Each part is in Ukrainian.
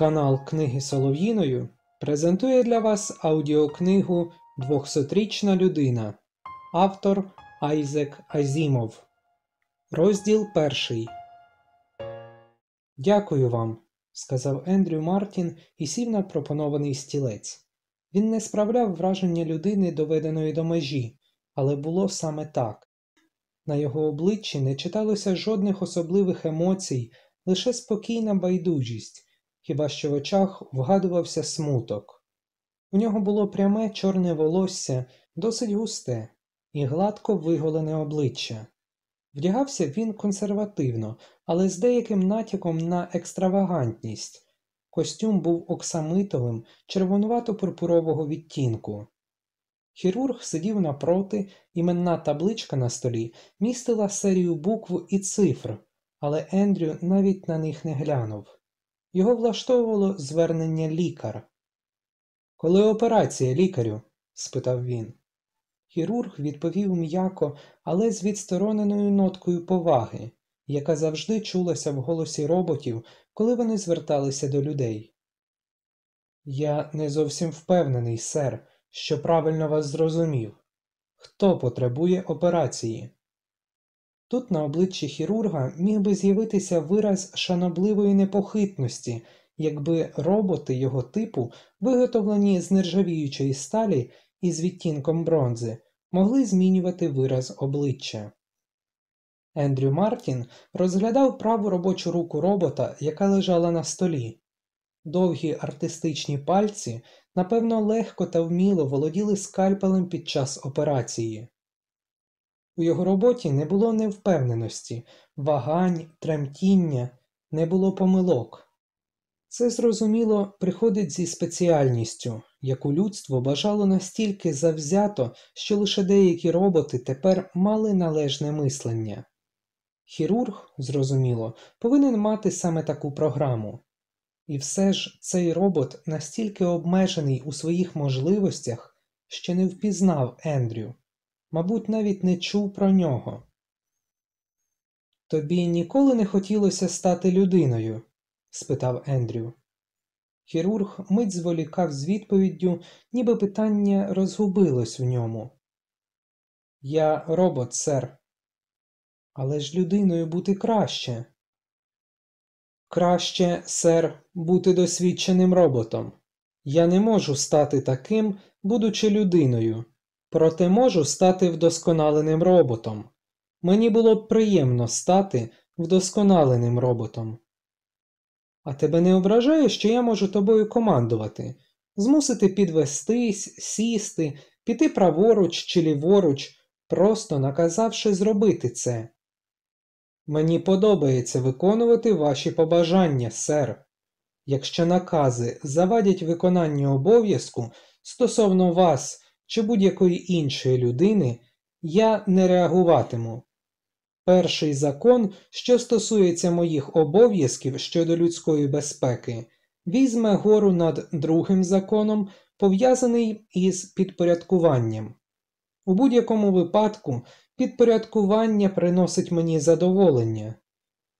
Канал Книги Солов'їною презентує для вас аудіокнигу «Двохсотрічна людина. Автор Айзек Азімов. Розділ перший. Дякую вам, сказав Ендрю Мартін і сів на пропонований стілець. Він не справляв враження людини, доведеної до межі, але було саме так. На його обличчі не читалося жодних особливих емоцій, лише спокійна байдужість, хіба що в очах вгадувався смуток. У нього було пряме чорне волосся, досить густе, і гладко виголене обличчя. Вдягався він консервативно, але з деяким натяком на екстравагантність. Костюм був оксамитовим, червонувато-пурпурового відтінку. Хірург сидів напроти, іменна табличка на столі містила серію букв і цифр, але Ендрю навіть на них не глянув. Його влаштовувало звернення лікар. Коли операція, лікарю? спитав він. Хірург відповів м'яко, але з відстороненою ноткою поваги, яка завжди чулася в голосі роботів, коли вони зверталися до людей. Я не зовсім впевнений, сер, що правильно вас зрозумів. Хто потребує операції? Тут на обличчі хірурга міг би з'явитися вираз шанобливої непохитності, якби роботи його типу, виготовлені з нержавіючої сталі і з відтінком бронзи, могли змінювати вираз обличчя. Ендрю Мартін розглядав праву робочу руку робота, яка лежала на столі. Довгі артистичні пальці, напевно, легко та вміло володіли скальпелем під час операції. У його роботі не було невпевненості, вагань, тремтіння, не було помилок. Це, зрозуміло, приходить зі спеціальністю, яку людство бажало настільки завзято, що лише деякі роботи тепер мали належне мислення. Хірург, зрозуміло, повинен мати саме таку програму. І все ж цей робот настільки обмежений у своїх можливостях, що не впізнав Ендрю, мабуть, навіть не чув про нього. Тобі ніколи не хотілося стати людиною? спитав Ендрю. Хірург мить зволікав з відповіддю, ніби питання розгубилось в ньому. Я робот, сер. Але ж людиною бути краще. Краще, сер, бути досвідченим роботом. Я не можу стати таким, будучи людиною, проте можу стати вдосконаленим роботом. Мені було б приємно стати вдосконаленим роботом. А тебе не ображає, що я можу тобою командувати, змусити підвестись, сісти, піти праворуч чи ліворуч, просто наказавши зробити це. Мені подобається виконувати ваші побажання, сер. Якщо накази завадять виконанню обов'язку стосовно вас чи будь-якої іншої людини, я не реагуватиму. Перший закон, що стосується моїх обов'язків щодо людської безпеки, візьме гору над другим законом, пов'язаний із підпорядкуванням. У будь-якому випадку підпорядкування приносить мені задоволення.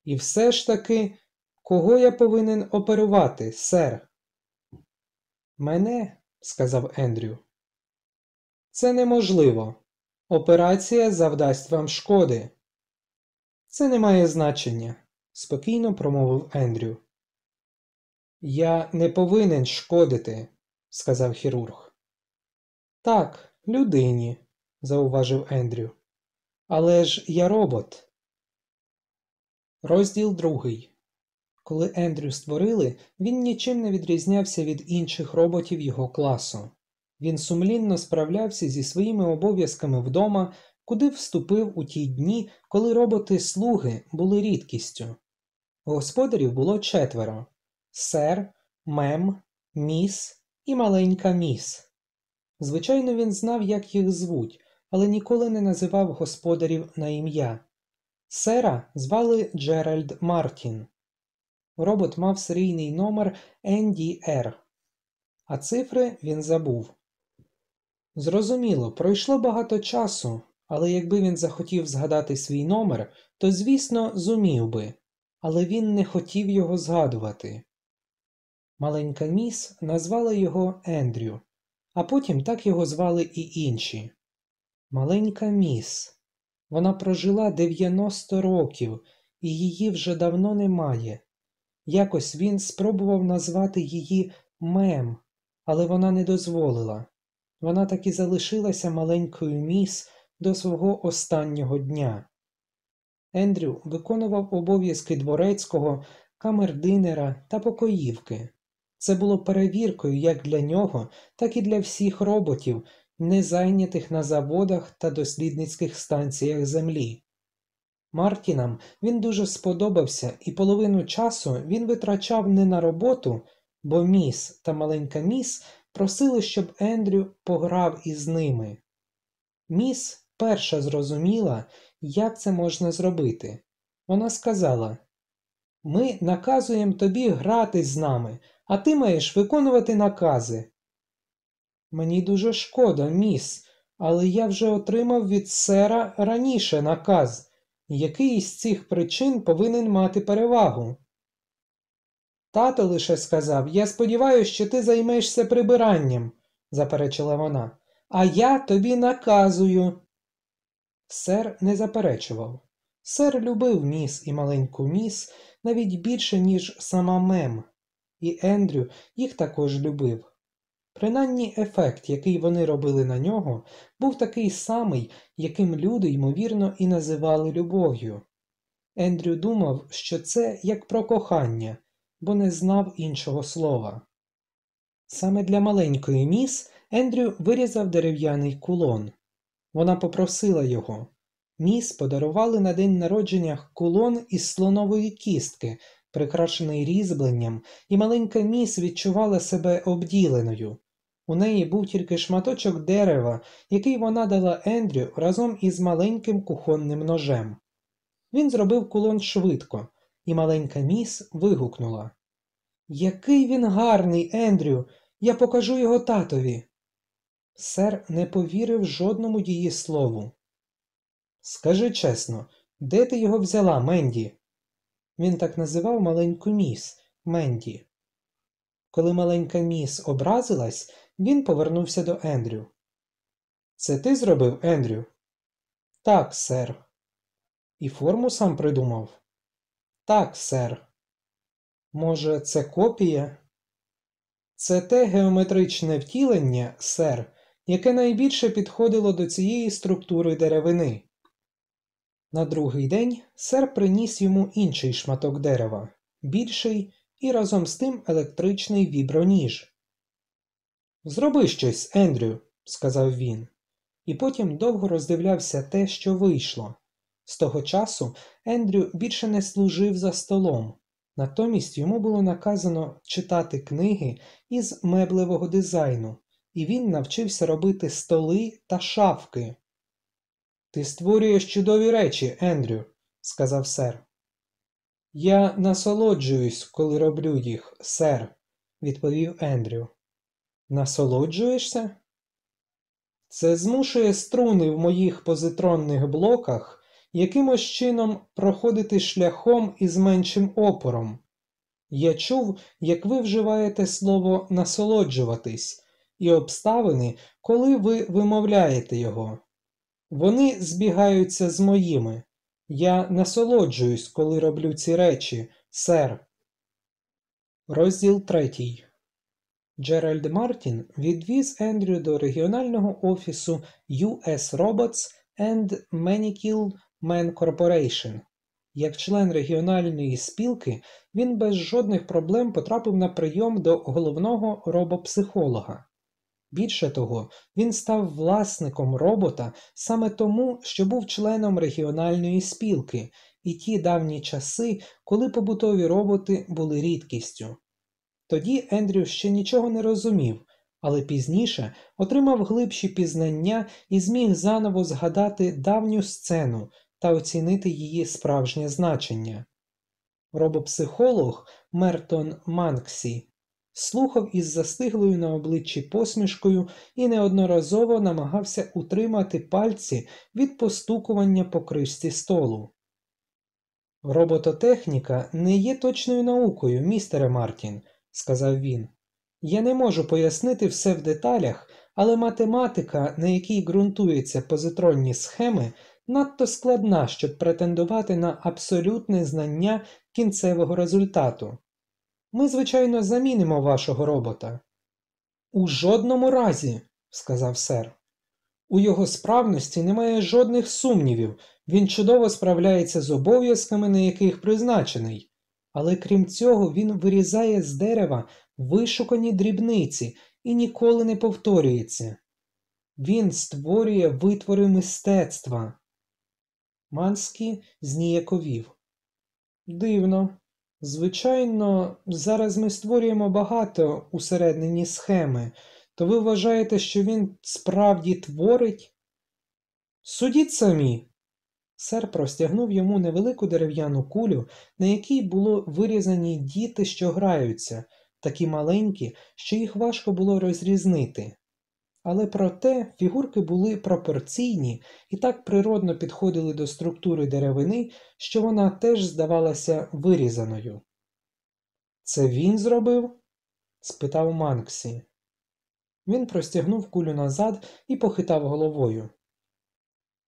І все ж таки, кого я повинен оперувати, сер? Мене, сказав Ендрю. Це неможливо. Операція завдасть вам шкоди. Це не має значення, спокійно промовив Ендрю. Я не повинен шкодити, сказав хірург. Так, людині, зауважив Ендрю. Але ж я робот. Розділ другий. Коли Ендрю створили, він нічим не відрізнявся від інших роботів його класу. Він сумлінно справлявся зі своїми обов'язками вдома, куди вступив у ті дні, коли роботи-слуги були рідкістю. Господарів було четверо сер, мем, міс і маленька міс. Звичайно, він знав, як їх звуть, але ніколи не називав господарів на ім'я. Сера звали Джеральд Мартін. Робот мав серійний номер NDR, а цифри він забув. Зрозуміло, пройшло багато часу, але якби він захотів згадати свій номер, то, звісно, зумів би, але він не хотів його згадувати. Маленька міс назвала його Ендрю, а потім так його звали і інші. Маленька міс. Вона прожила 90 років, і її вже давно немає. Якось він спробував назвати її Мем, але вона не дозволила. Вона так і залишилася маленькою міс до свого останнього дня. Ендрю виконував обов'язки дворецького, камердинера та покоївки. Це було перевіркою як для нього, так і для всіх роботів, не зайнятих на заводах та дослідницьких станціях Землі. Мартінам він дуже сподобався, і половину часу він витрачав не на роботу, бо міс та маленька міс просили, щоб Ендрю пограв із ними. Міс перша зрозуміла, як це можна зробити. Вона сказала Ми наказуємо тобі грати з нами, а ти маєш виконувати накази. Мені дуже шкода, міс, але я вже отримав від сера раніше наказ, який із цих причин повинен мати перевагу. Тато лише сказав Я сподіваюся, що ти займешся прибиранням, заперечила вона, а я тобі наказую. Сер не заперечував. Сер любив міс і маленьку міс навіть більше, ніж сама мем, і Ендрю їх також любив. Принаймні ефект, який вони робили на нього, був такий самий, яким люди, ймовірно, і називали любов'ю. Ендрю думав, що це як про кохання, бо не знав іншого слова. Саме для маленької міс Ендрю вирізав дерев'яний кулон. Вона попросила його. Міс подарували на день народження кулон із слонової кістки, прикрашений різьбленням, і маленька міс відчувала себе обділеною. У неї був тільки шматочок дерева, який вона дала Ендрю разом із маленьким кухонним ножем. Він зробив кулон швидко, і маленька міс вигукнула Який він гарний, Ендрю! Я покажу його татові. Сер не повірив жодному її слову. Скажи чесно, де ти його взяла, Менді? Він так називав маленьку міс Менді. Коли маленька міс образилась, він повернувся до Ендрю. Це ти зробив, Ендрю? Так, сер. І форму сам придумав? Так, сер. Може, це копія? Це те геометричне втілення, сер, яке найбільше підходило до цієї структури деревини. На другий день сер приніс йому інший шматок дерева, більший і разом з тим електричний віброніж. Зроби щось, Ендрю, сказав він, і потім довго роздивлявся те, що вийшло. З того часу Ендрю більше не служив за столом, натомість йому було наказано читати книги із меблевого дизайну, і він навчився робити столи та шафки. Ти створюєш чудові речі, Ендрю, сказав сер. Я насолоджуюсь, коли роблю їх, сер, відповів Ендрю. Насолоджуєшся? Це змушує струни в моїх позитронних блоках якимось чином проходити шляхом із меншим опором. Я чув, як ви вживаєте слово насолоджуватись і обставини, коли ви вимовляєте його. Вони збігаються з моїми. Я насолоджуюсь, коли роблю ці речі, сер. Розділ третій. Джеральд Мартін відвіз Ендрю до регіонального офісу US Robots and Manicule Man Corporation. Як член регіональної спілки, він без жодних проблем потрапив на прийом до головного робопсихолога. Більше того, він став власником робота саме тому, що був членом регіональної спілки, і ті давні часи, коли побутові роботи були рідкістю. Тоді Ендрю ще нічого не розумів, але пізніше отримав глибші пізнання і зміг заново згадати давню сцену та оцінити її справжнє значення. Робопсихолог Мертон Манксі слухав із застиглою на обличчі посмішкою і неодноразово намагався утримати пальці від постукування по кришці столу. Робототехніка не є точною наукою, містере Мартін, сказав він. Я не можу пояснити все в деталях, але математика, на якій ґрунтуються позитронні схеми, надто складна, щоб претендувати на абсолютне знання кінцевого результату. Ми, звичайно, замінимо вашого робота. У жодному разі, сказав сер. У його справності немає жодних сумнівів, він чудово справляється з обов'язками, на яких призначений, але крім цього, він вирізає з дерева вишукані дрібниці і ніколи не повторюється. Він створює витвори мистецтва. Манський зніяковів. Дивно. Звичайно, зараз ми створюємо багато усереднені схеми, то ви вважаєте, що він справді творить? Судіть самі. Сер простягнув йому невелику дерев'яну кулю, на якій було вирізані діти, що граються, такі маленькі, що їх важко було розрізнити. Але проте фігурки були пропорційні і так природно підходили до структури деревини, що вона теж здавалася вирізаною. Це він зробив? спитав Манксі. Він простягнув кулю назад і похитав головою.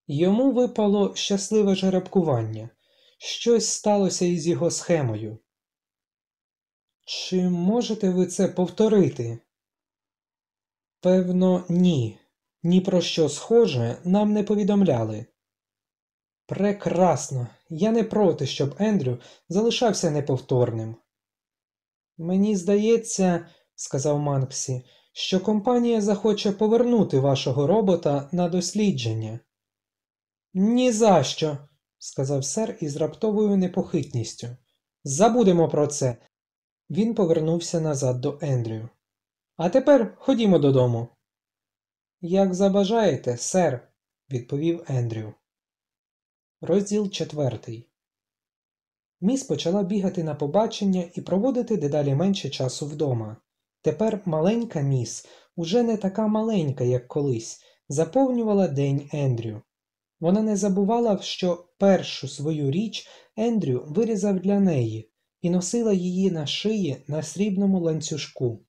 Йому випало щасливе жеребкування. Щось сталося із його схемою. Чи можете ви це повторити? Певно, ні. Ні про що схоже нам не повідомляли. Прекрасно. Я не проти, щоб Ендрю залишався неповторним. Мені здається, сказав Манксі, що компанія захоче повернути вашого робота на дослідження. «Ні за що», – сказав сер із раптовою непохитністю. Забудемо про це. Він повернувся назад до Ендрю. А тепер ходімо додому. Як забажаєте, сер, відповів Ендрю. Розділ четвертий. Міс почала бігати на побачення і проводити дедалі менше часу вдома. Тепер маленька міс, уже не така маленька, як колись, заповнювала день Ендрю. Вона не забувала, що першу свою річ Ендрю вирізав для неї і носила її на шиї на срібному ланцюжку.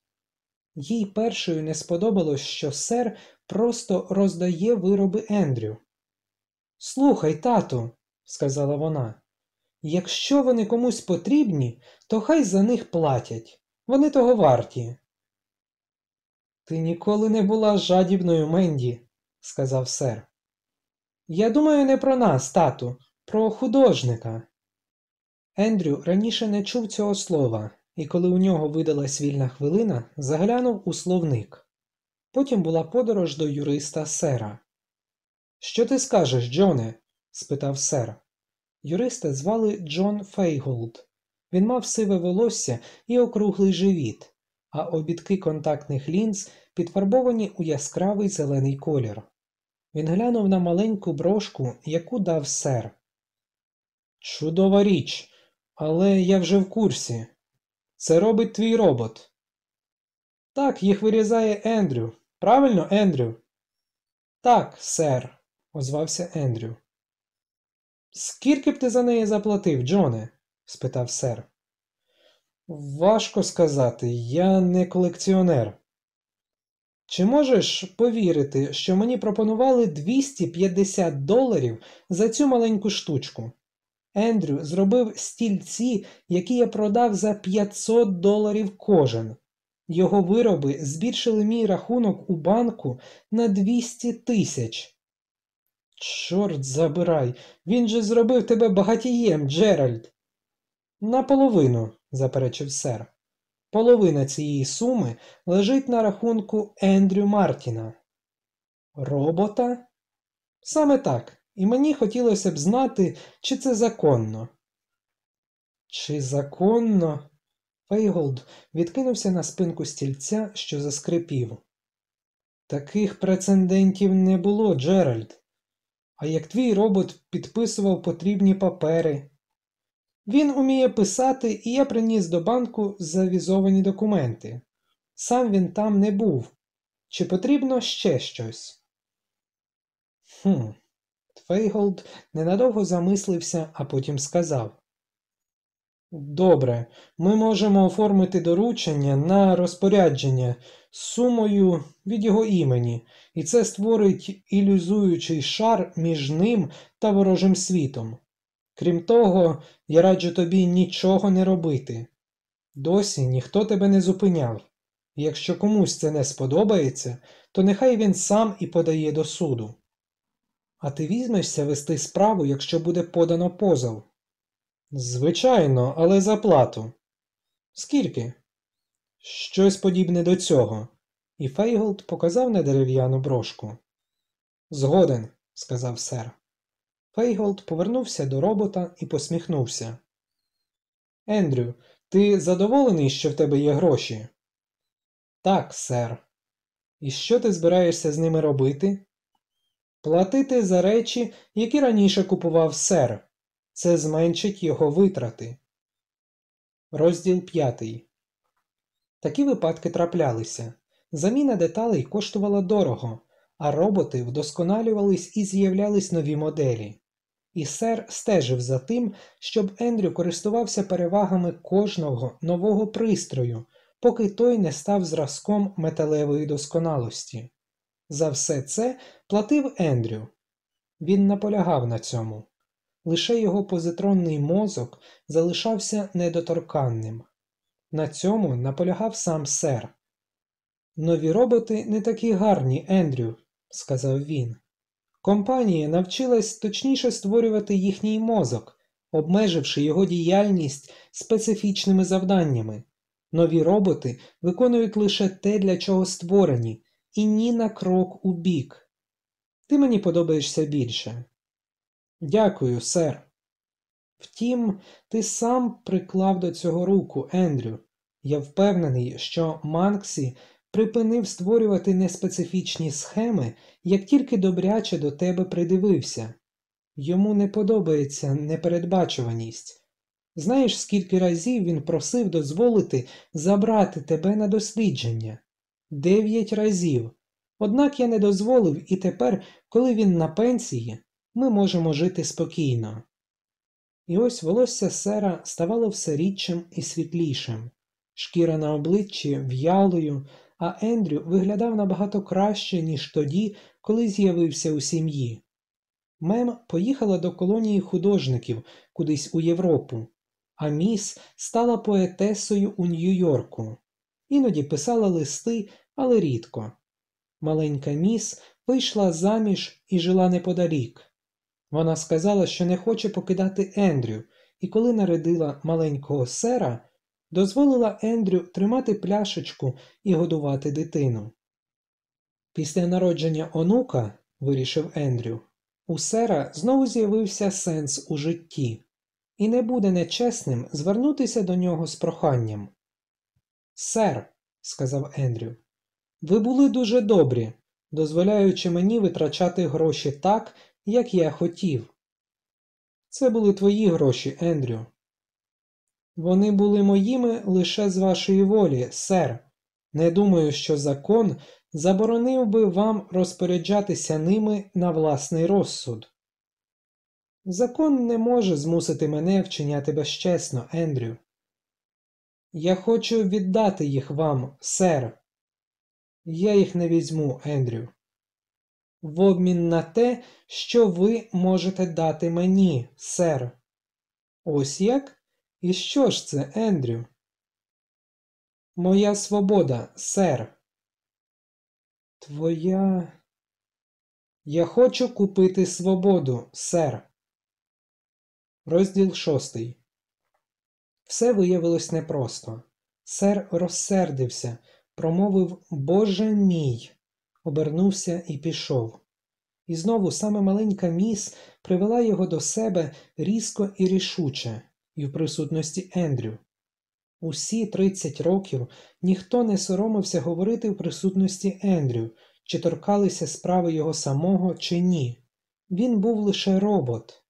Їй першою не сподобалось, що сер просто роздає вироби Ендрю. Слухай, тату, сказала вона, якщо вони комусь потрібні, то хай за них платять. Вони того варті. Ти ніколи не була жадібною Менді, сказав сер. Я думаю, не про нас, тату, про художника. Ендрю раніше не чув цього слова, і коли у нього видалась вільна хвилина, заглянув у словник. Потім була подорож до юриста сера. Що ти скажеш, Джоне? спитав сер. Юриста звали Джон Фейголд. Він мав сиве волосся і округлий живіт, а обідки контактних лінз підфарбовані у яскравий зелений колір. Він глянув на маленьку брошку, яку дав сер. Чудова річ, але я вже в курсі. Це робить твій робот. Так, їх вирізає Ендрю. Правильно, Ендрю? Так, сер, озвався Ендрю. Скільки б ти за неї заплатив, Джоне? спитав сер. Важко сказати, я не колекціонер. Чи можеш повірити, що мені пропонували 250 доларів за цю маленьку штучку? Ендрю зробив стільці, які я продав за 500 доларів кожен. Його вироби збільшили мій рахунок у банку на 200 тисяч. Чорт забирай, він же зробив тебе багатієм, Джеральд. Наполовину, заперечив сер. Половина цієї суми лежить на рахунку Ендрю Мартіна. Робота? Саме так, і мені хотілося б знати, чи це законно. Чи законно? Фейголд відкинувся на спинку стільця, що заскрипів. Таких прецедентів не було, Джеральд. А як твій робот підписував потрібні папери, він уміє писати, і я приніс до банку завізовані документи. Сам він там не був. Чи потрібно ще щось? Хм. Фейголд ненадовго замислився, а потім сказав: Добре, ми можемо оформити доручення на розпорядження з сумою від його імені, і це створить ізолюючий шар між ним та ворожим світом. Крім того, я раджу тобі нічого не робити. Досі ніхто тебе не зупиняв. Якщо комусь це не сподобається, то нехай він сам і подає до суду. А ти візьмешся вести справу, якщо буде подано позов? Звичайно, але за плату. Скільки? Щось подібне до цього. І Фейголд показав на дерев'яну брошку. Згоден, сказав сер. Фейголд повернувся до робота і посміхнувся. Ендрю, ти задоволений, що в тебе є гроші? Так, сер. І що ти збираєшся з ними робити? Платити за речі, які раніше купував сер. Це зменшить його витрати. Розділ п'ятий. Такі випадки траплялися. Заміна деталей коштувала дорого, а роботи вдосконалювались і з'являлись нові моделі. І сер стежив за тим, щоб Ендрю користувався перевагами кожного нового пристрою, поки той не став зразком металевої досконалості. За все це платив Ендрю. Він наполягав на цьому. Лише його позитронний мозок залишався недоторканним. На цьому наполягав сам сер. Нові роботи не такі гарні, Ендрю, сказав він. Компанія навчилась точніше створювати їхній мозок, обмеживши його діяльність специфічними завданнями. Нові роботи виконують лише те, для чого створені, і ні на крок у бік. Ти мені подобаєшся більше. Дякую, сер. Втім, ти сам приклав до цього руку, Ендрю. Я впевнений, що Манксі припинив створювати неспецифічні схеми, як тільки добряче до тебе придивився. Йому не подобається непередбачуваність. Знаєш, скільки разів він просив дозволити забрати тебе на дослідження? Дев'ять разів. Однак я не дозволив, і тепер, коли він на пенсії, ми можемо жити спокійно. І ось волосся сера ставало все рідшим і світлішим, шкіра на обличчі в'ялою, а Ендрю виглядав набагато краще, ніж тоді, коли з'явився у сім'ї. Мем поїхала до колонії художників кудись у Європу, а міс стала поетесою у Нью-Йорку. Іноді писала листи, але рідко. Маленька міс вийшла заміж і жила неподалік. Вона сказала, що не хоче покидати Ендрю, і коли нарядила маленького сера, дозволила Ендрю тримати пляшечку і годувати дитину. Після народження онука, вирішив Ендрю, у сера знову з'явився сенс у житті, і не буде нечесним звернутися до нього з проханням. Сер, сказав Ендрю, ви були дуже добрі, дозволяючи мені витрачати гроші так, як я хотів. Це були твої гроші, Ендрю. Вони були моїми лише з вашої волі, сер. Не думаю, що закон заборонив би вам розпоряджатися ними на власний розсуд. Закон не може змусити мене вчиняти безчесно, Ендрю. Я хочу віддати їх вам, сер. Я їх не візьму, Ендрю. В обмін на те, що ви можете дати мені, сер. Ось як? І що ж це, Ендрю? Моя свобода, сер. Твоя. Я хочу купити свободу, сер. Розділ шостий. Все виявилось непросто. Сер розсердився, промовив Боже мій, обернувся і пішов. І знову саме маленька міс привела його до себе різко і рішуче, і в присутності Ендрю. Усі тридцять років ніхто не соромився говорити в присутності Ендрю, чи торкалися справи його самого, чи ні. Він був лише робот.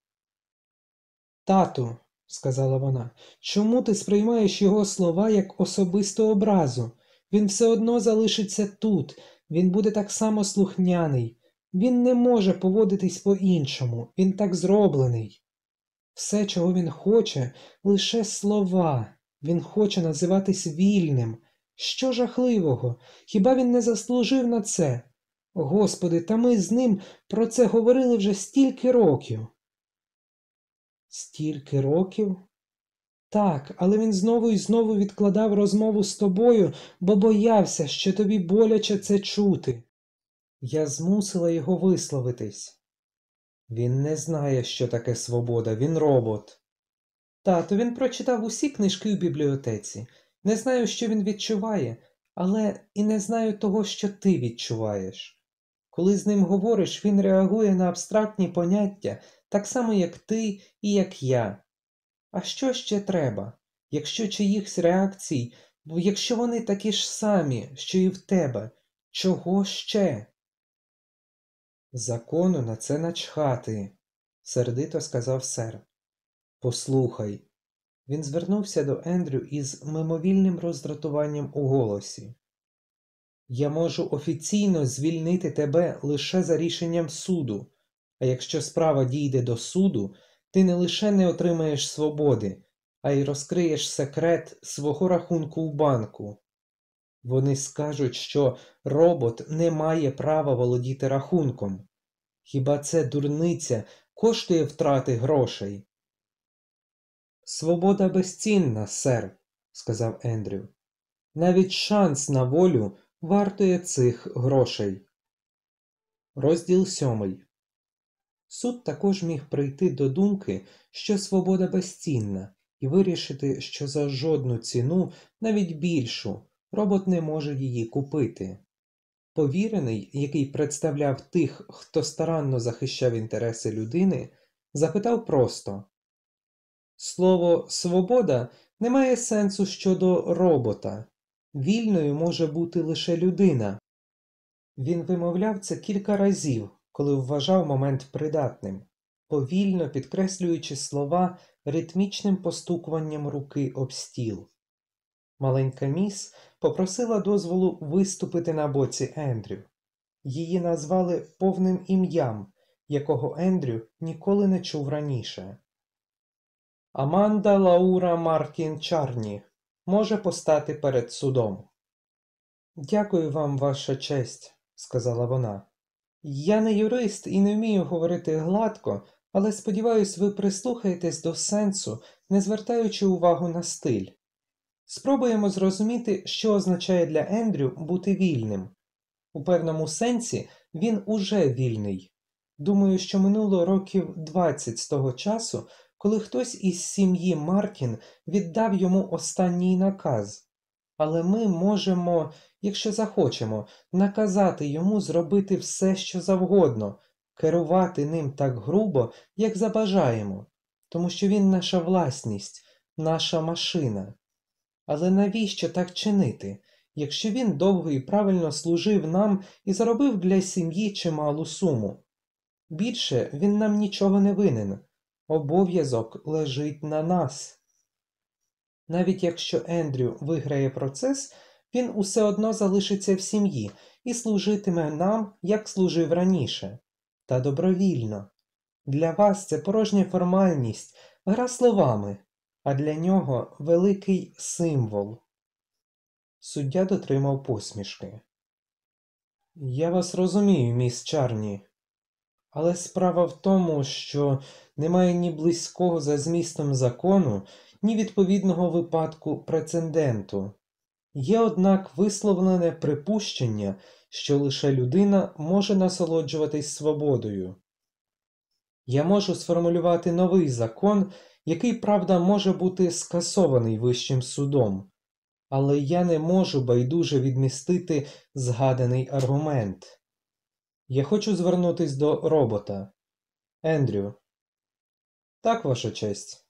Тату, сказала вона, чому ти сприймаєш його слова як особисту образу? Він все одно залишиться тут, він буде так само слухняний. Він не може поводитись по іншому, він так зроблений. Все, чого він хоче, лише слова. Він хоче називатись вільним. Що жахливого? Хіба він не заслужив на це? Господи, та ми з ним про це говорили вже стільки років. Стільки років? Так, але він знову і знову відкладав розмову з тобою, бо боявся, що тобі боляче це чути. Я змусила його висловитись. Він не знає, що таке свобода, він робот. Тато, він прочитав усі книжки у бібліотеці. Не знаю, що він відчуває, але і не знаю того, що ти відчуваєш. Коли з ним говориш, він реагує на абстрактні поняття, так само, як ти і як я. А що ще треба? Якщо чиїхсь реакцій, бо якщо вони такі ж самі, що і в тебе, чого ще? Закону на це начхати, сердито сказав сер. Послухай. Він звернувся до Ендрю із мимовільним роздратуванням у голосі. Я можу офіційно звільнити тебе лише за рішенням суду, а якщо справа дійде до суду, ти не лише не отримаєш свободи, а й розкриєш секрет свого рахунку в банку. Вони скажуть, що робот не має права володіти рахунком. Хіба це дурниця коштує втрати грошей? Свобода безцінна, сер, сказав Ендрю. Навіть шанс на волю вартує цих грошей. Розділ сьомий. Суд також міг прийти до думки, що свобода безцінна, і вирішити, що за жодну ціну, навіть більшу, робот не може її купити. Повірений, який представляв тих, хто старанно захищав інтереси людини, запитав просто Слово свобода не має сенсу щодо робота. Вільною може бути лише людина. Він вимовляв це кілька разів, коли вважав момент придатним, повільно підкреслюючи слова ритмічним постукуванням руки об стіл. Маленька міс попросила дозволу виступити на боці Ендрю. Її назвали повним ім'ям, якого Ендрю ніколи не чув раніше. Аманда Лаура Мартін Чарні може постати перед судом. Дякую вам, ваша честь, сказала вона. Я не юрист і не вмію говорити гладко, але сподіваюсь, ви прислухаєтесь до сенсу, не звертаючи увагу на стиль. Спробуємо зрозуміти, що означає для Ендрю бути вільним. У певному сенсі він уже вільний. Думаю, що минуло років 20 з того часу, коли хтось із сім'ї Мартін віддав йому останній наказ. Але ми можемо, якщо захочемо, наказати йому зробити все, що завгодно, керувати ним так грубо, як забажаємо, тому що він наша власність, наша машина. Але навіщо так чинити, якщо він довго і правильно служив нам і заробив для сім'ї чималу суму? Більше він нам нічого не винен, обов'язок лежить на нас. Навіть якщо Ендрю виграє процес, він усе одно залишиться в сім'ї і служитиме нам, як служив раніше, та добровільно. Для вас це порожня формальність, гра словами, а для нього великий символ. Суддя дотримав посмішки. Я вас розумію, міс Чарні, але справа в тому, що немає ні близького за змістом закону, ні відповідного випадку прецеденту. Є, однак, висловлене припущення, що лише людина може насолоджуватись свободою. Я можу сформулювати новий закон, який, правда, може бути скасований Вищим судом, але я не можу байдуже відмістити згаданий аргумент. Я хочу звернутись до робота. Ендрю. Так, ваша честь.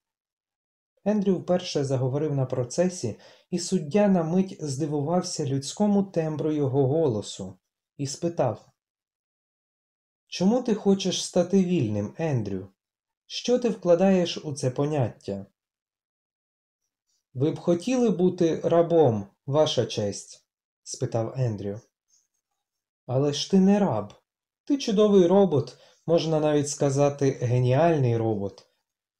Ендрю вперше заговорив на процесі, і суддя на мить здивувався людському тембру його голосу і спитав Чому ти хочеш стати вільним, Ендрю? Що ти вкладаєш у це поняття? Ви б хотіли бути рабом, ваша честь? спитав Ендрю. Але ж ти не раб. Ти чудовий робот, можна навіть сказати, геніальний робот.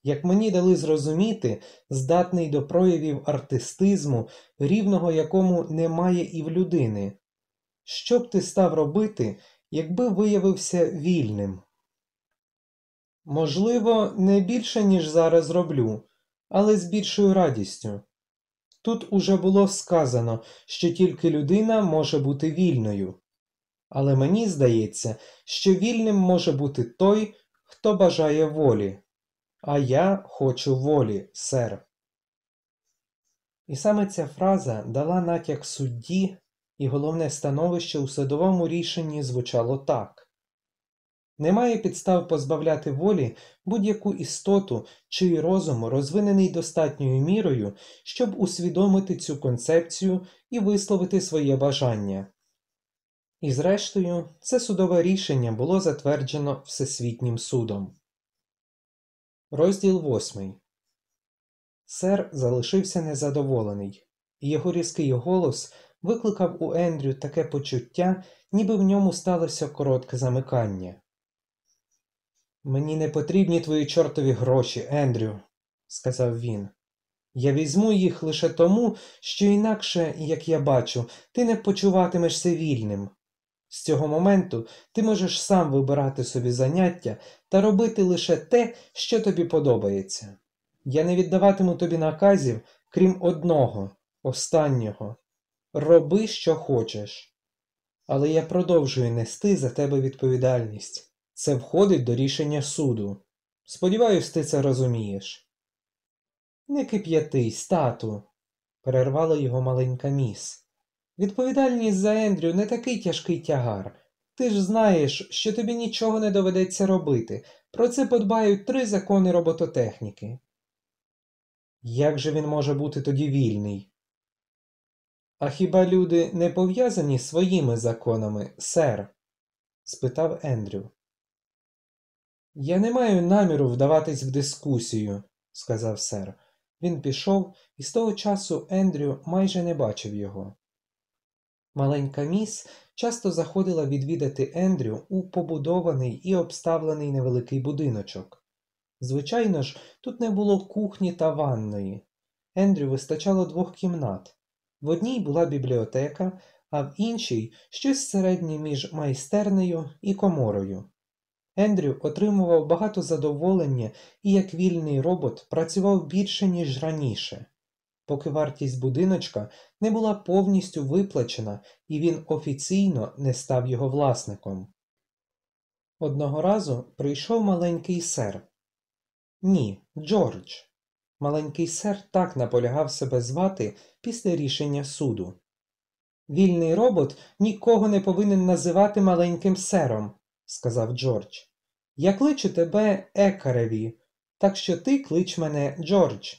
Як мені дали зрозуміти, здатний до проявів артистизму, рівного якому немає і в людини. Що б ти став робити, якби виявився вільним? Можливо, не більше, ніж зараз роблю, але з більшою радістю. Тут уже було сказано, що тільки людина може бути вільною. Але мені здається, що вільним може бути той, хто бажає волі. А я хочу волі, сер. І саме ця фраза дала натяк судді, і головне становище у судовому рішенні звучало так. Немає підстав позбавляти волі будь-яку істоту, чий розум розвинений достатньою мірою, щоб усвідомити цю концепцію і висловити своє бажання. І зрештою, це судове рішення було затверджено Всесвітнім судом. Розділ восьмий. Сер залишився незадоволений, і його різкий голос викликав у Ендрю таке почуття, ніби в ньому сталося коротке замикання. Мені не потрібні твої чортові гроші, Ендрю, сказав він. Я візьму їх лише тому, що інакше, як я бачу, ти не почуватимешся вільним. З цього моменту ти можеш сам вибирати собі заняття та робити лише те, що тобі подобається. Я не віддаватиму тобі наказів, крім одного, останнього роби, що хочеш. Але я продовжую нести за тебе відповідальність. Це входить до рішення суду. Сподіваюсь, ти це розумієш. Не кип'ятись, тату, перервала його маленька міс. Відповідальність за Ендрю не такий тяжкий тягар. Ти ж знаєш, що тобі нічого не доведеться робити. Про це подбають три закони робототехніки. Як же він може бути тоді вільний? А хіба люди не пов'язані своїми законами, сер? спитав Ендрю. Я не маю наміру вдаватись в дискусію, сказав сер. Він пішов, і з того часу Ендрю майже не бачив його. Маленька міс часто заходила відвідати Ендрю у побудований і обставлений невеликий будиночок. Звичайно ж, тут не було кухні та ванної. Ендрю вистачало двох кімнат. В одній була бібліотека, а в іншій щось середнє між майстернею і коморою. Ендрю отримував багато задоволення і як вільний робот працював більше, ніж раніше, поки вартість будиночка не була повністю виплачена і він офіційно не став його власником. Одного разу прийшов маленький сер. Ні, Джордж. Маленький сер так наполягав себе звати після рішення суду. Вільний робот нікого не повинен називати маленьким сером, сказав Джордж. Я кличу тебе Екареві, так що ти клич мене Джордж.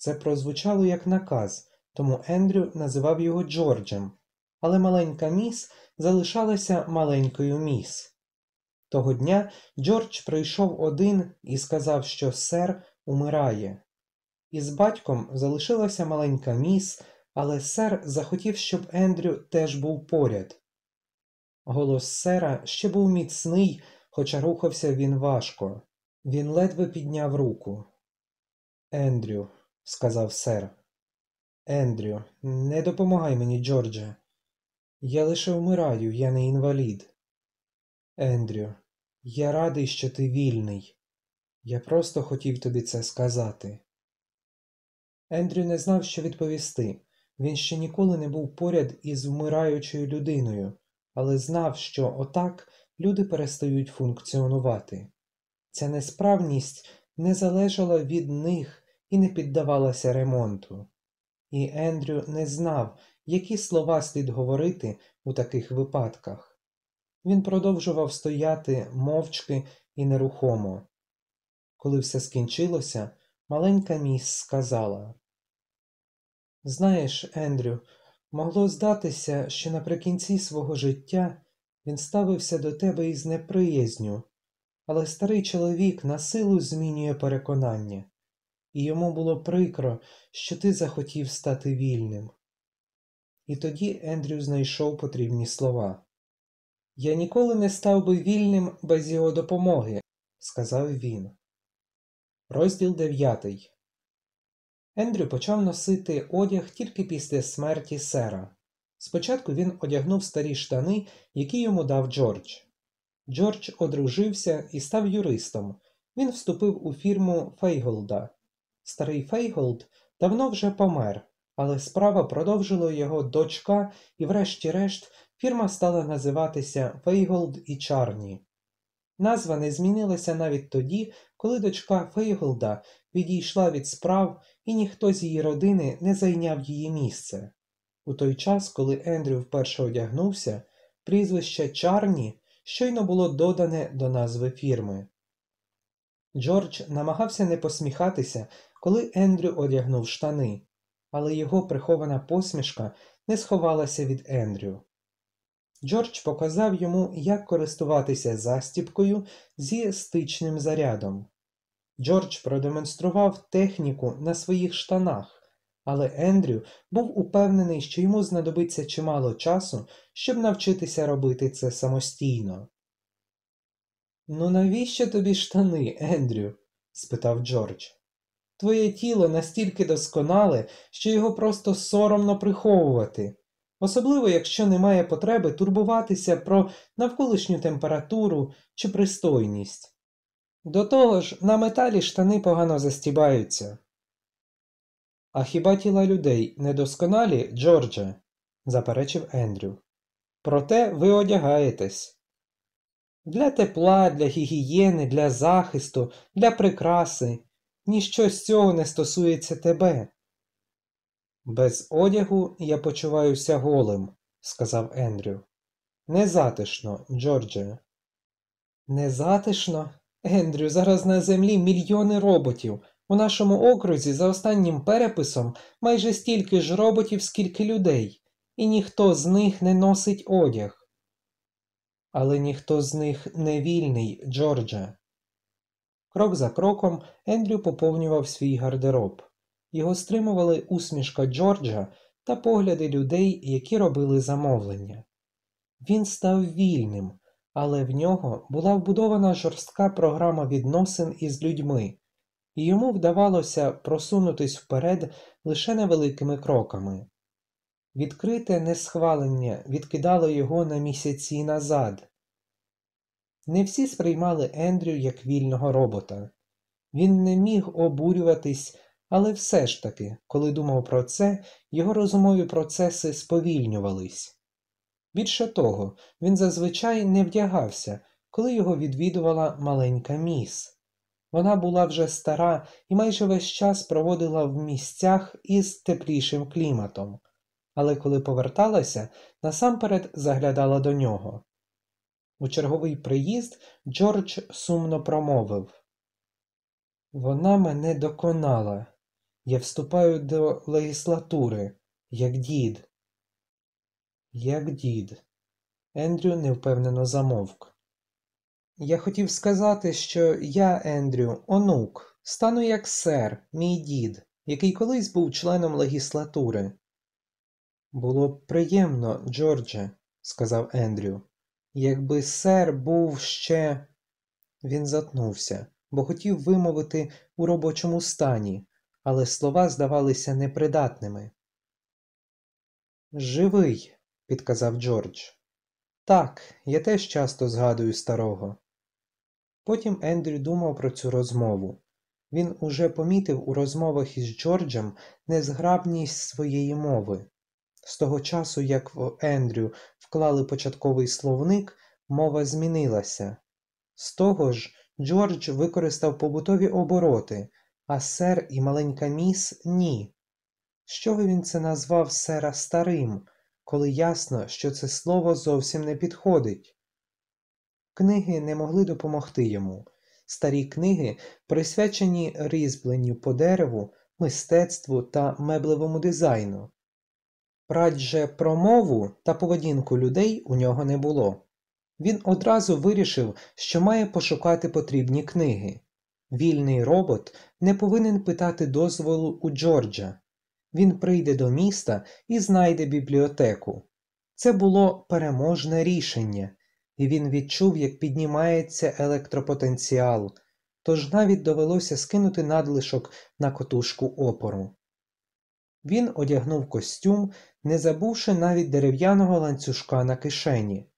Це прозвучало як наказ, тому Ендрю називав його Джорджем, але маленька міс залишалася маленькою міс. Того дня Джордж прийшов один і сказав, що сер умирає. Із батьком залишилася маленька міс, але сер захотів, щоб Ендрю теж був поряд. Голос сера ще був міцний, хоча рухався він важко. Він ледве підняв руку. Ендрю, сказав сер. Ендрю, не допомагай мені, Джордже. Я лише вмираю, я не інвалід. Ендрю, я радий, що ти вільний. Я просто хотів тобі це сказати. Ендрю не знав, що відповісти. Він ще ніколи не був поряд із вмираючою людиною, але знав, що отак люди перестають функціонувати. Ця несправність не залежала від них і не піддавалася ремонту. І Ендрю не знав, які слова слід говорити у таких випадках. Він продовжував стояти мовчки і нерухомо. Коли все скінчилося, маленька міс сказала Знаєш, Ендрю, могло здатися, що наприкінці свого життя він ставився до тебе із неприязню, але старий чоловік на силу змінює переконання, і йому було прикро, що ти захотів стати вільним. І тоді Ендрю знайшов потрібні слова. Я ніколи не став би вільним без його допомоги, сказав він. Розділ 9 Ендрю почав носити одяг тільки після смерті сера. Спочатку він одягнув старі штани, які йому дав Джордж. Джордж одружився і став юристом. Він вступив у фірму Фейголда. Старий Фейголд давно вже помер, але справа продовжила його дочка, і, врешті-решт, фірма стала називатися Фейголд і Чарні. Назва не змінилася навіть тоді, коли дочка Фейголда відійшла від справ і ніхто з її родини не зайняв її місце. У той час, коли Ендрю вперше одягнувся, прізвище Чарні щойно було додане до назви фірми. Джордж намагався не посміхатися, коли Ендрю одягнув штани, але його прихована посмішка не сховалася від Ендрю. Джордж показав йому, як користуватися застіпкою зі стичним зарядом. Джордж продемонстрував техніку на своїх штанах, але Ендрю був упевнений, що йому знадобиться чимало часу, щоб навчитися робити це самостійно. Ну, навіщо тобі штани, Ендрю? спитав Джордж. Твоє тіло настільки досконале, що його просто соромно приховувати, особливо якщо немає потреби турбуватися про навколишню температуру чи пристойність. До того ж, на металі штани погано застібаються. А хіба тіла людей недосконалі, Джордже? заперечив Ендрю. Проте ви одягаєтесь. Для тепла, для гігієни, для захисту, для прикраси. Ніщо з цього не стосується тебе. Без одягу я почуваюся голим, сказав Ендрю. Незатишно, Джордже. Незатишно? Ендрю, зараз на землі мільйони роботів. У нашому окрузі за останнім переписом майже стільки ж роботів, скільки людей, і ніхто з них не носить одяг. Але ніхто з них не вільний, Джордже. Крок за кроком Ендрю поповнював свій гардероб. Його стримували усмішка Джорджа та погляди людей, які робили замовлення. Він став вільним, але в нього була вбудована жорстка програма відносин із людьми, і йому вдавалося просунутись вперед лише невеликими кроками. Відкрите несхвалення відкидало його на місяці назад. Не всі сприймали Ендрю як вільного робота. Він не міг обурюватись, але все ж таки, коли думав про це, його розумові процеси сповільнювались. Більше того, він зазвичай не вдягався, коли його відвідувала маленька міс. Вона була вже стара і майже весь час проводила в місцях із теплішим кліматом, але коли поверталася, насамперед заглядала до нього. У черговий приїзд Джордж сумно промовив Вона мене доконала. Я вступаю до легіслатури, як дід. Як дід. Ендрю невпевнено замовк. Я хотів сказати, що я, Ендрю, онук, стану як сер, мій дід, який колись був членом легіслатури. Було б приємно, Джордже, сказав Ендрю. Якби сер був ще. Він затнувся, бо хотів вимовити у робочому стані, але слова здавалися непридатними. Живий, підказав Джордж. Так, я теж часто згадую старого. Потім Ендрю думав про цю розмову. Він уже помітив у розмовах із Джорджем незграбність своєї мови. З того часу, як в Ендрю вклали початковий словник, мова змінилася. З того ж, Джордж використав побутові обороти, а сер і маленька міс ні. З чого він це назвав сера старим, коли ясно, що це слово зовсім не підходить? Книги не могли допомогти йому. Старі книги, присвячені різьбленню по дереву, мистецтву та меблевому дизайну. Радже про мову та поведінку людей у нього не було. Він одразу вирішив, що має пошукати потрібні книги. Вільний робот не повинен питати дозволу у Джорджа. Він прийде до міста і знайде бібліотеку. Це було переможне рішення, і він відчув, як піднімається електропотенціал. тож навіть довелося скинути надлишок на котушку опору. Він одягнув костюм, не забувши навіть дерев'яного ланцюжка на кишені.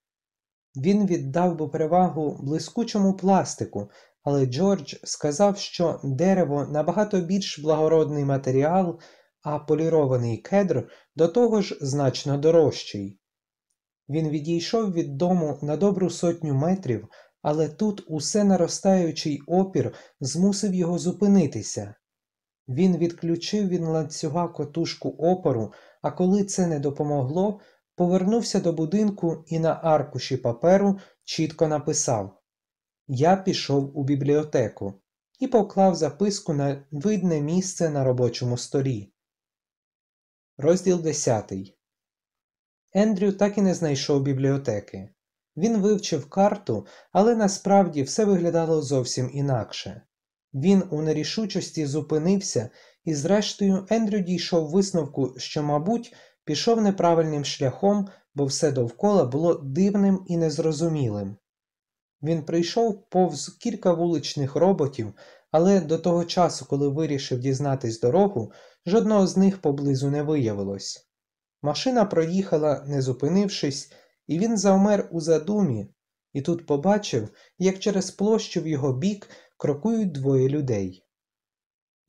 Він віддав би перевагу блискучому пластику, але Джордж сказав, що дерево набагато більш благородний матеріал, а полірований кедр до того ж значно дорожчий. Він відійшов від дому на добру сотню метрів, але тут усе наростаючий опір змусив його зупинитися. Він відключив від ланцюга котушку опору, а коли це не допомогло, повернувся до будинку і на аркуші паперу чітко написав Я пішов у бібліотеку і поклав записку на видне місце на робочому столі. Розділ 10. Ендрю так і не знайшов бібліотеки. Він вивчив карту, але насправді все виглядало зовсім інакше. Він у нерішучості зупинився, і, зрештою, Ендрю дійшов висновку, що, мабуть, пішов неправильним шляхом, бо все довкола було дивним і незрозумілим. Він прийшов повз кілька вуличних роботів, але до того часу, коли вирішив дізнатись дорогу, жодного з них поблизу не виявилось. Машина проїхала, не зупинившись, і він завмер у задумі, і тут побачив, як через площу в його бік крокують двоє людей.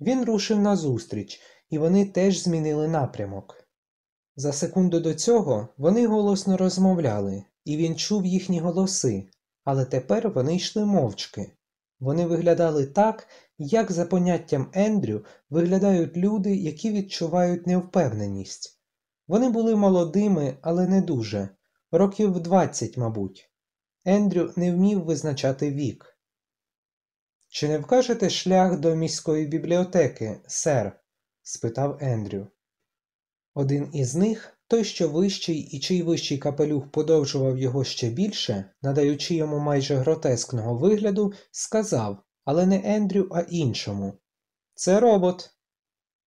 Він рушив назустріч, і вони теж змінили напрямок. За секунду до цього вони голосно розмовляли, і він чув їхні голоси, але тепер вони йшли мовчки. Вони виглядали так, як за поняттям Ендрю виглядають люди, які відчувають невпевненість. Вони були молодими, але не дуже, років двадцять, мабуть. Ендрю не вмів визначати вік. Чи не вкажете шлях до міської бібліотеки, сер? спитав Ендрю. Один із них, той, що вищий і чий вищий капелюх подовжував його ще більше, надаючи йому майже гротескного вигляду, сказав, але не Ендрю, а іншому. Це робот.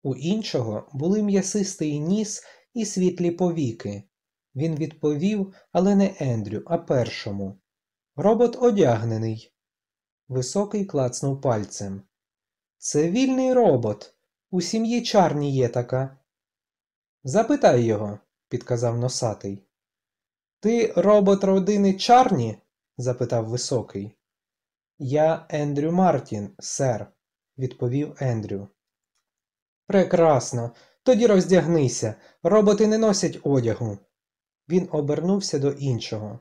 У іншого були м'ясистий ніс і світлі повіки. Він відповів, але не Ендрю, а першому. Робот одягнений. Високий клацнув пальцем. Це вільний робот. У сім'ї чарні є така. Запитай його, підказав носатий. Ти робот родини Чарні? запитав високий. Я Ендрю Мартін, сер, відповів Ендрю. Прекрасно. Тоді роздягнися. Роботи не носять одягу. Він обернувся до іншого.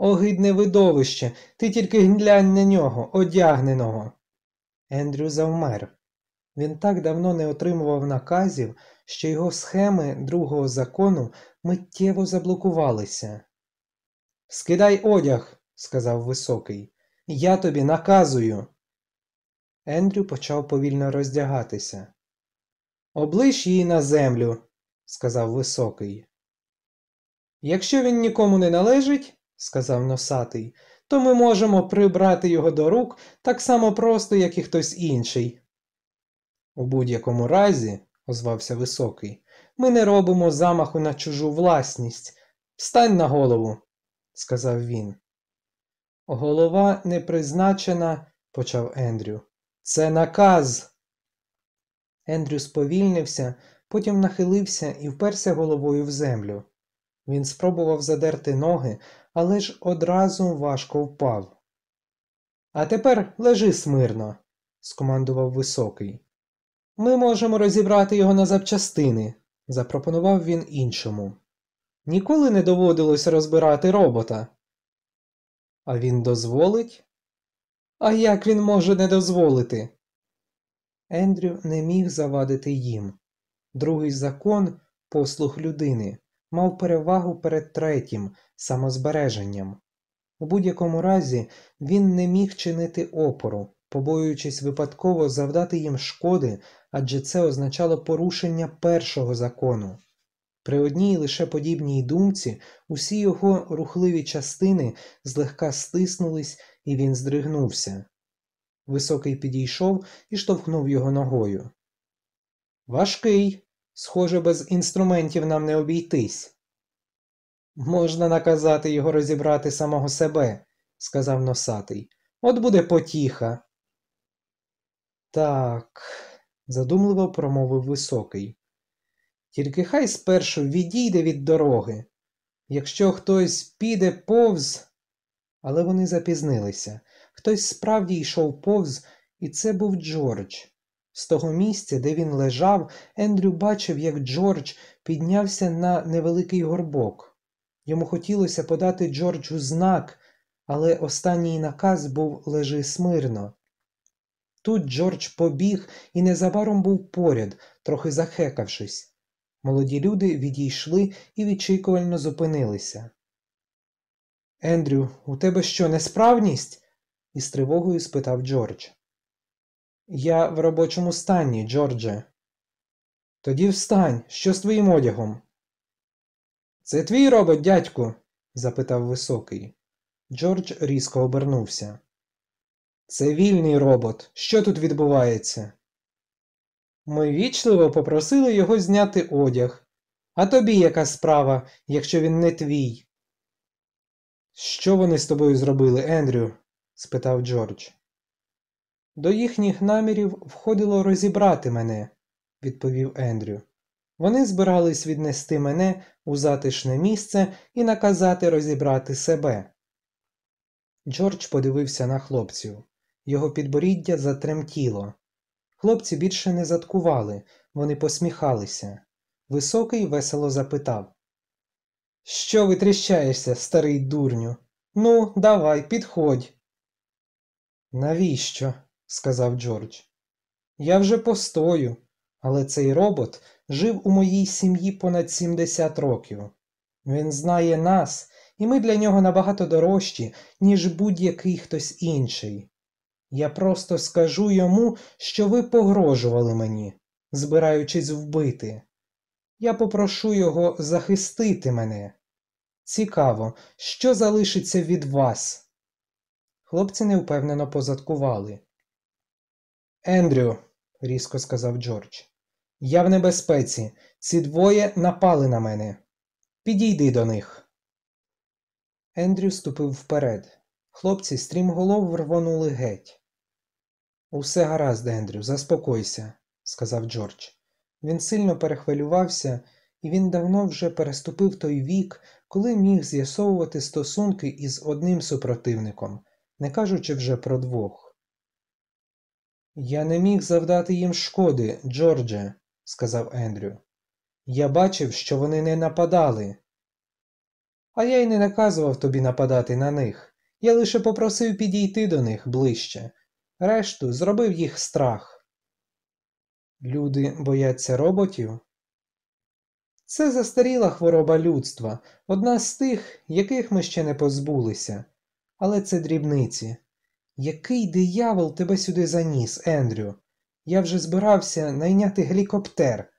Огидне видовище, ти тільки глянь на нього, одягненого. Ендрю завмер. Він так давно не отримував наказів, що його схеми другого закону миттєво заблокувалися. Скидай одяг, сказав високий, я тобі наказую. Ендрю почав повільно роздягатися. Облиш її на землю, сказав високий. Якщо він нікому не належить, сказав носатий, то ми можемо прибрати його до рук так само просто, як і хтось інший. У будь-якому разі, озвався високий, ми не робимо замаху на чужу власність. Встань на голову, сказав він. Голова не призначена, почав Ендрю. Це наказ. Ендрю сповільнився, потім нахилився і вперся головою в землю. Він спробував задерти ноги, але ж одразу важко впав. А тепер лежи смирно, скомандував високий. Ми можемо розібрати його на запчастини, запропонував він іншому. Ніколи не доводилось розбирати робота. А він дозволить? А як він може не дозволити? Ендрю не міг завадити їм. Другий закон, послуг людини, мав перевагу перед третім самозбереженням. У будь-якому разі він не міг чинити опору, побоюючись випадково завдати їм шкоди, адже це означало порушення першого закону. При одній лише подібній думці усі його рухливі частини злегка стиснулись, і він здригнувся. Високий підійшов і штовхнув його ногою. Важкий, схоже, без інструментів нам не обійтись. Можна наказати його розібрати самого себе, сказав носатий. От буде потіха. Так, задумливо промовив високий. Тільки хай спершу відійде від дороги. Якщо хтось піде повз. Але вони запізнилися. Хтось справді йшов повз, і це був Джордж. З того місця, де він лежав, Ендрю бачив, як Джордж піднявся на невеликий горбок. Йому хотілося подати Джорджу знак, але останній наказ був лежи смирно. Тут Джордж побіг і незабаром був поряд, трохи захекавшись. Молоді люди відійшли і відчікувально зупинилися. Ендрю, у тебе що, несправність? із тривогою спитав Джордж. Я в робочому стані, Джордже. Тоді встань, що з твоїм одягом? Це твій робот, дядьку? запитав високий. Джордж різко обернувся. Це вільний робот. Що тут відбувається? Ми вічливо попросили його зняти одяг. А тобі яка справа, якщо він не твій? Що вони з тобою зробили, Ендрю? спитав Джордж. До їхніх намірів входило розібрати мене, відповів Ендрю. Вони збирались віднести мене у затишне місце і наказати розібрати себе. Джордж подивився на хлопців. Його підборіддя затремтіло. Хлопці більше не заткували, вони посміхалися. Високий весело запитав Що ви тріщаєшся, старий дурню? Ну, давай, підходь. Навіщо? Сказав Джордж. Я вже постою, але цей робот жив у моїй сім'ї понад 70 років. Він знає нас, і ми для нього набагато дорожчі, ніж будь-який хтось інший. Я просто скажу йому, що ви погрожували мені, збираючись вбити. Я попрошу його захистити мене. Цікаво, що залишиться від вас. Хлопці невпевнено позадкували. Ендрю, різко сказав Джордж, я в небезпеці. Ці двоє напали на мене. Підійди до них. Ендрю ступив вперед. Хлопці стрімголов рвонули геть. Усе гаразд, Ендрю, заспокойся, сказав Джордж. Він сильно перехвилювався, і він давно вже переступив той вік, коли міг з'ясовувати стосунки із одним супротивником, не кажучи вже про двох. Я не міг завдати їм шкоди, Джордже, сказав Ендрю. Я бачив, що вони не нападали. А я й не наказував тобі нападати на них. Я лише попросив підійти до них ближче. Решту зробив їх страх. Люди бояться роботів? Це застаріла хвороба людства, одна з тих, яких ми ще не позбулися. Але це дрібниці. Який диявол тебе сюди заніс, Ендрю? Я вже збирався найняти гелікоптер.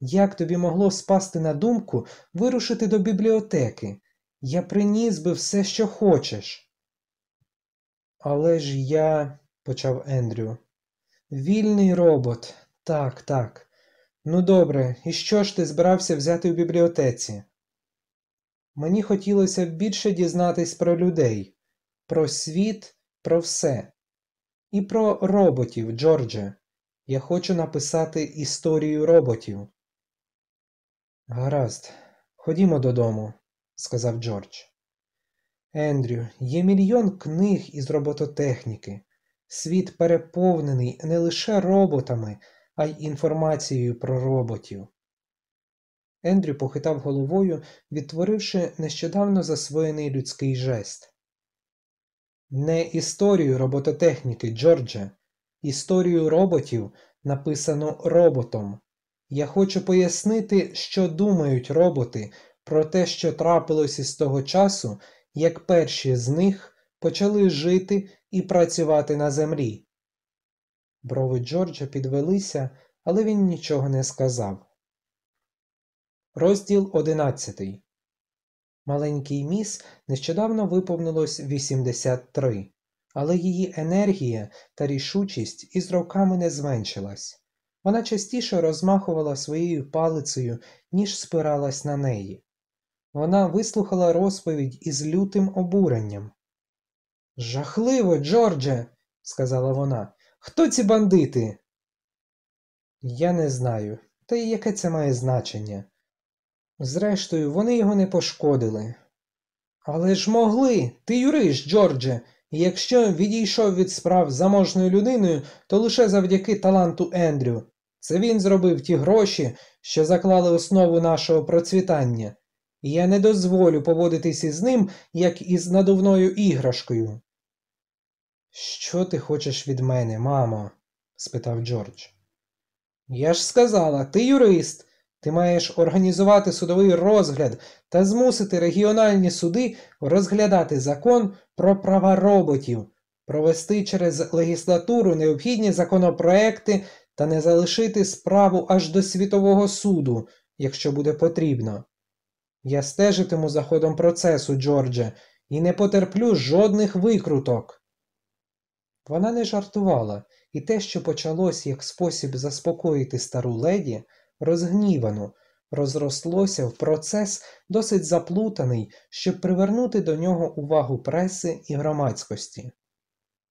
Як тобі могло спасти на думку вирушити до бібліотеки? Я приніс би все, що хочеш. Але ж я, почав Ендрю. Вільний робот. Так, так. Ну добре, і що ж ти збирався взяти у бібліотеці? Мені хотілося б більше дізнатись про людей, про світ, про все. І про роботів, Джордже. Я хочу написати історію роботів. Гаразд, ходімо додому, сказав Джордж. Ендрю, є мільйон книг із робототехніки. Світ переповнений не лише роботами, а й інформацією про роботів. Ендрю похитав головою, відтворивши нещодавно засвоєний людський жест. Не історію робототехніки, Джордже, історію роботів написано роботом. Я хочу пояснити, що думають роботи про те, що трапилось із того часу, як перші з них почали жити і працювати на землі. Брови Джорджа підвелися, але він нічого не сказав. Розділ одинадцятий. Маленький міс нещодавно виповнилось 83, але її енергія та рішучість із роками не зменшилась. Вона частіше розмахувала своєю палицею, ніж спиралась на неї. Вона вислухала розповідь із лютим обуренням. Жахливо, Джордже, сказала вона. Хто ці бандити? Я не знаю. Та й яке це має значення? Зрештою, вони його не пошкодили. Але ж могли, ти юрист, Джордже, і якщо відійшов від справ заможною людиною, то лише завдяки таланту Ендрю. Це він зробив ті гроші, що заклали основу нашого процвітання, і я не дозволю поводитись із ним, як із надувною іграшкою. Що ти хочеш від мене, мамо? спитав Джордж. Я ж сказала, ти юрист. Ти маєш організувати судовий розгляд та змусити регіональні суди розглядати закон про права роботів, провести через легіслатуру необхідні законопроекти та не залишити справу аж до світового суду, якщо буде потрібно. Я стежитиму за ходом процесу, Джордже, і не потерплю жодних викруток. Вона не жартувала, і те, що почалось як спосіб заспокоїти стару леді, розгнівану, розрослося в процес досить заплутаний, щоб привернути до нього увагу преси і громадськості.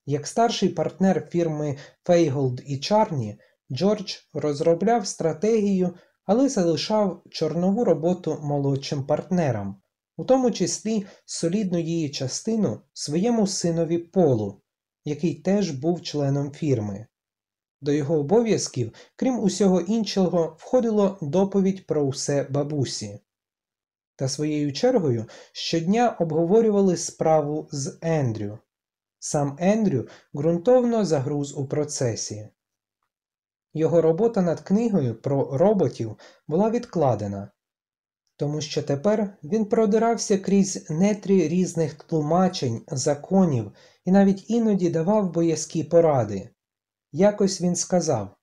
Як старший партнер фірми Фейголд і Чарні, Джордж розробляв стратегію, але залишав чорнову роботу молодшим партнерам, у тому числі солідну її частину своєму синові Полу, який теж був членом фірми. До його обов'язків, крім усього іншого, входило доповідь про усе бабусі. Та своєю чергою щодня обговорювали справу з Ендрю. Сам Ендрю ґрунтовно загруз у процесі. Його робота над книгою про роботів була відкладена, тому що тепер він продирався крізь нетрі різних тлумачень, законів і навіть іноді давав боязкі поради. Якось він сказав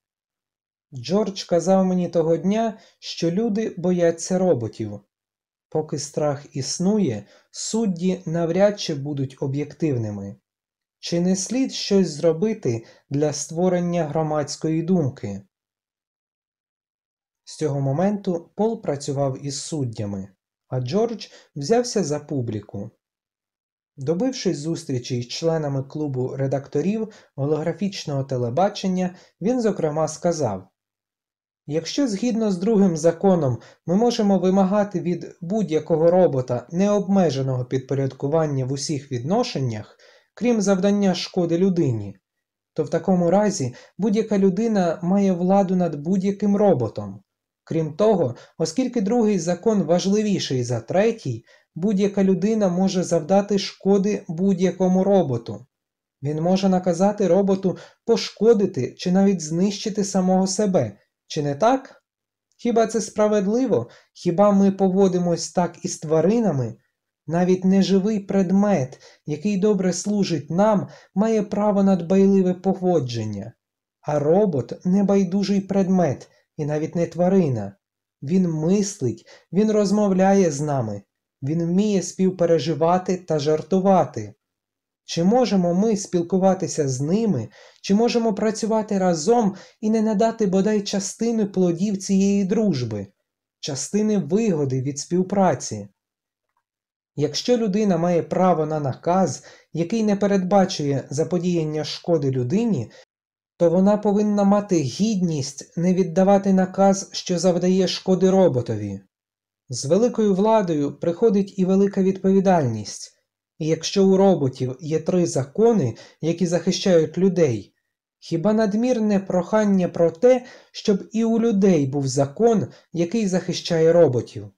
Джордж казав мені того дня, що люди бояться роботів. Поки страх існує, судді навряд чи будуть об'єктивними. Чи не слід щось зробити для створення громадської думки? З цього моменту Пол працював із суддями, а Джордж взявся за публіку. Добившись зустрічі з членами клубу редакторів голографічного телебачення, він зокрема сказав Якщо згідно з другим законом ми можемо вимагати від будь-якого робота необмеженого підпорядкування в усіх відношеннях, крім завдання шкоди людині, то в такому разі будь-яка людина має владу над будь-яким роботом. Крім того, оскільки другий закон важливіший за третій, будь-яка людина може завдати шкоди будь-якому роботу. Він може наказати роботу пошкодити чи навіть знищити самого себе, чи не так? Хіба це справедливо? Хіба ми поводимось так із тваринами? Навіть неживий предмет, який добре служить нам, має право на дбайливе поводження, а робот небайдужий предмет і навіть не тварина. Він мислить, він розмовляє з нами, він вміє співпереживати та жартувати. Чи можемо ми спілкуватися з ними, чи можемо працювати разом і не надати бодай частини плодів цієї дружби, частини вигоди від співпраці? Якщо людина має право на наказ, який не передбачує заподіяння шкоди людині, то вона повинна мати гідність не віддавати наказ, що завдає шкоди роботові. З великою владою приходить і велика відповідальність, і якщо у роботів є три закони, які захищають людей, хіба надмірне прохання про те, щоб і у людей був закон, який захищає роботів?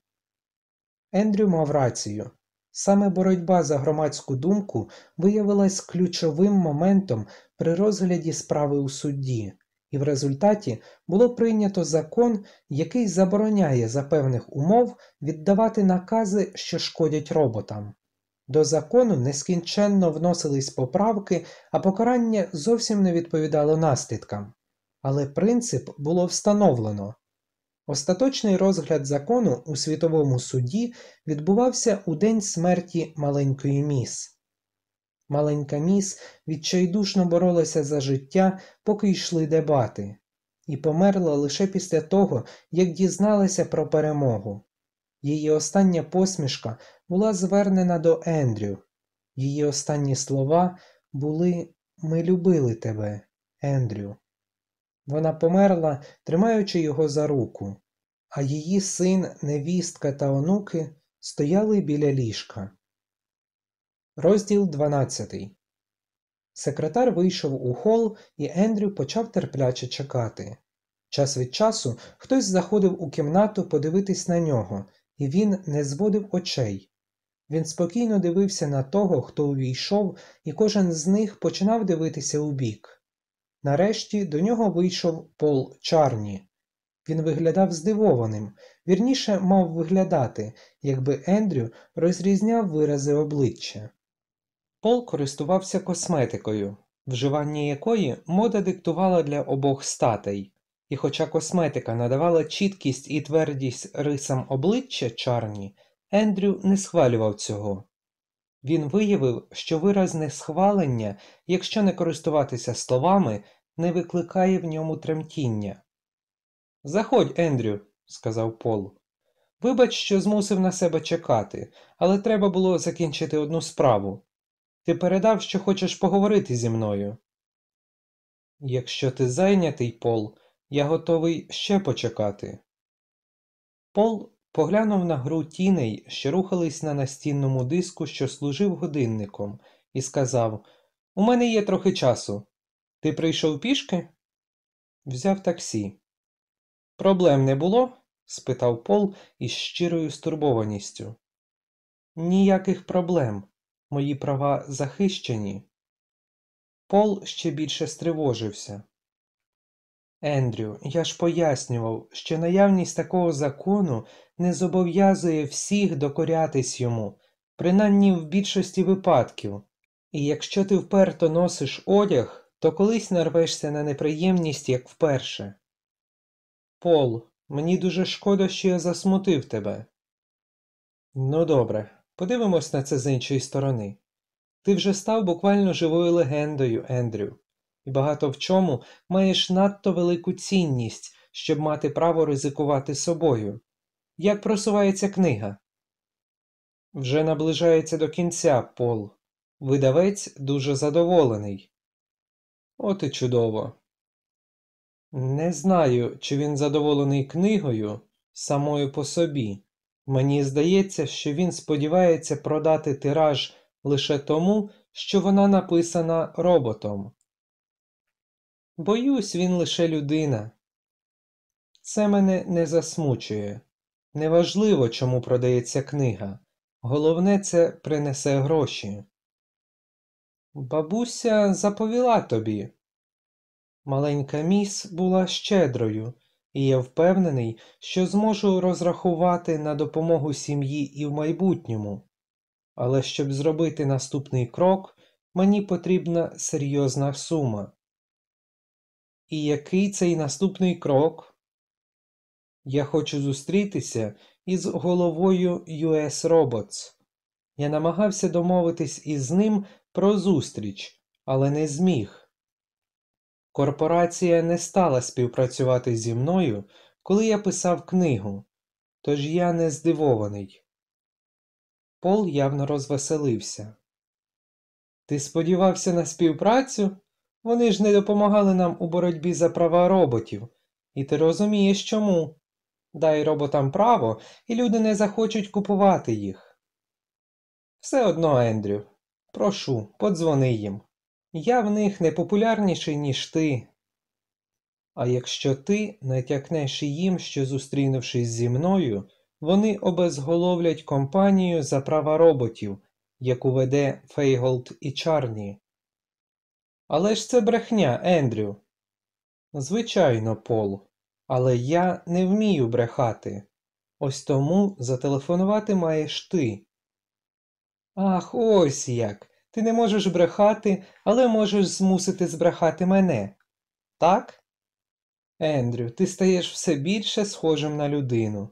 Ендрю мав рацію. Саме боротьба за громадську думку виявилась ключовим моментом при розгляді справи у судді, і в результаті було прийнято закон, який забороняє за певних умов віддавати накази, що шкодять роботам. До закону нескінченно вносились поправки, а покарання зовсім не відповідало наслідкам. Але принцип було встановлено. Остаточний розгляд закону у світовому суді відбувався у день смерті маленької міс. Маленька міс відчайдушно боролася за життя, поки йшли дебати, і померла лише після того, як дізналася про перемогу. Її остання посмішка була звернена до Ендрю. Її останні слова були Ми любили тебе. Ендрю. Вона померла, тримаючи його за руку, а її син, невістка та онуки стояли біля ліжка. Розділ 12 Секретар вийшов у хол, і Ендрю почав терпляче чекати. Час від часу хтось заходив у кімнату подивитись на нього, і він не зводив очей. Він спокійно дивився на того, хто увійшов, і кожен з них починав дивитися у бік. Нарешті до нього вийшов Пол Чарні. Він виглядав здивованим, вірніше мав виглядати, якби Ендрю розрізняв вирази обличчя. Пол користувався косметикою, вживання якої мода диктувала для обох статей, і хоча косметика надавала чіткість і твердість рисам обличчя Чарні, Ендрю не схвалював цього. Він виявив, що виразне схвалення, якщо не користуватися словами, не викликає в ньому тремтіння. Заходь, Ендрю, сказав Пол. Вибач, що змусив на себе чекати, але треба було закінчити одну справу. Ти передав, що хочеш поговорити зі мною. Якщо ти зайнятий, Пол, я готовий ще почекати. Пол поглянув на гру тіней, що рухались на настінному диску, що служив годинником, і сказав У мене є трохи часу. Ти прийшов пішки? Взяв таксі. Проблем не було? спитав Пол із щирою стурбованістю. Ніяких проблем. Мої права захищені. Пол ще більше стривожився. Ендрю, я ж пояснював, що наявність такого закону не зобов'язує всіх докорятись йому, принаймні в більшості випадків, і якщо ти вперто носиш одяг, то колись нарвешся на неприємність, як вперше. Пол, мені дуже шкода, що я засмутив тебе. Ну добре, подивимось на це з іншої сторони. Ти вже став буквально живою легендою, Ендрю, і багато в чому маєш надто велику цінність, щоб мати право ризикувати собою. Як просувається книга? Вже наближається до кінця, Пол. Видавець дуже задоволений. От і чудово. Не знаю, чи він задоволений книгою самою по собі. Мені здається, що він сподівається продати тираж лише тому, що вона написана роботом. Боюсь, він лише людина. Це мене не засмучує. Неважливо, чому продається книга. Головне, це принесе гроші. Бабуся заповіла тобі. Маленька міс була щедрою, і я впевнений, що зможу розрахувати на допомогу сім'ї і в майбутньому. Але щоб зробити наступний крок, мені потрібна серйозна сума. І який цей наступний крок? Я хочу зустрітися із головою US Robots. Я намагався домовитись із ним про зустріч, але не зміг. Корпорація не стала співпрацювати зі мною, коли я писав книгу, тож я не здивований. Пол явно розвеселився. Ти сподівався на співпрацю? Вони ж не допомагали нам у боротьбі за права роботів, і ти розумієш чому. Дай роботам право, і люди не захочуть купувати їх. Все одно, Ендрю, прошу, подзвони їм. Я в них не популярніший, ніж ти. А якщо ти натякнеш їм, що, зустрінувшись зі мною, вони обезголовлять компанію за права роботів, яку веде Фейголд і Чарні. Але ж це брехня, Ендрю. Звичайно, Пол, але я не вмію брехати. Ось тому зателефонувати маєш ти. Ах, ось як. Ти не можеш брехати, але можеш змусити збрехати мене. Так? Ендрю, ти стаєш все більше схожим на людину.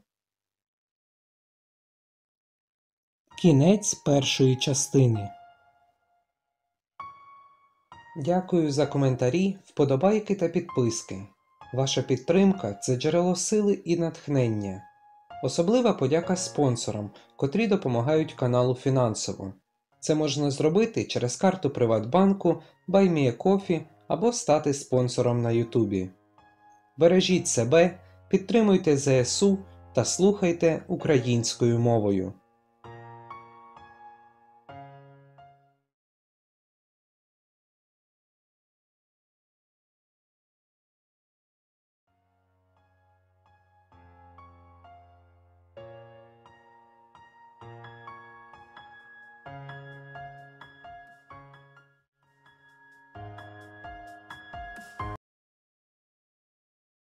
Кінець першої частини. Дякую за коментарі, вподобайки та підписки. Ваша підтримка це джерело сили і натхнення. Особлива подяка спонсорам, котрі допомагають каналу фінансово. Це можна зробити через карту Приватбанку, BuyMeACoffee або стати спонсором на Ютубі. Бережіть себе, підтримуйте ЗСУ та слухайте українською мовою.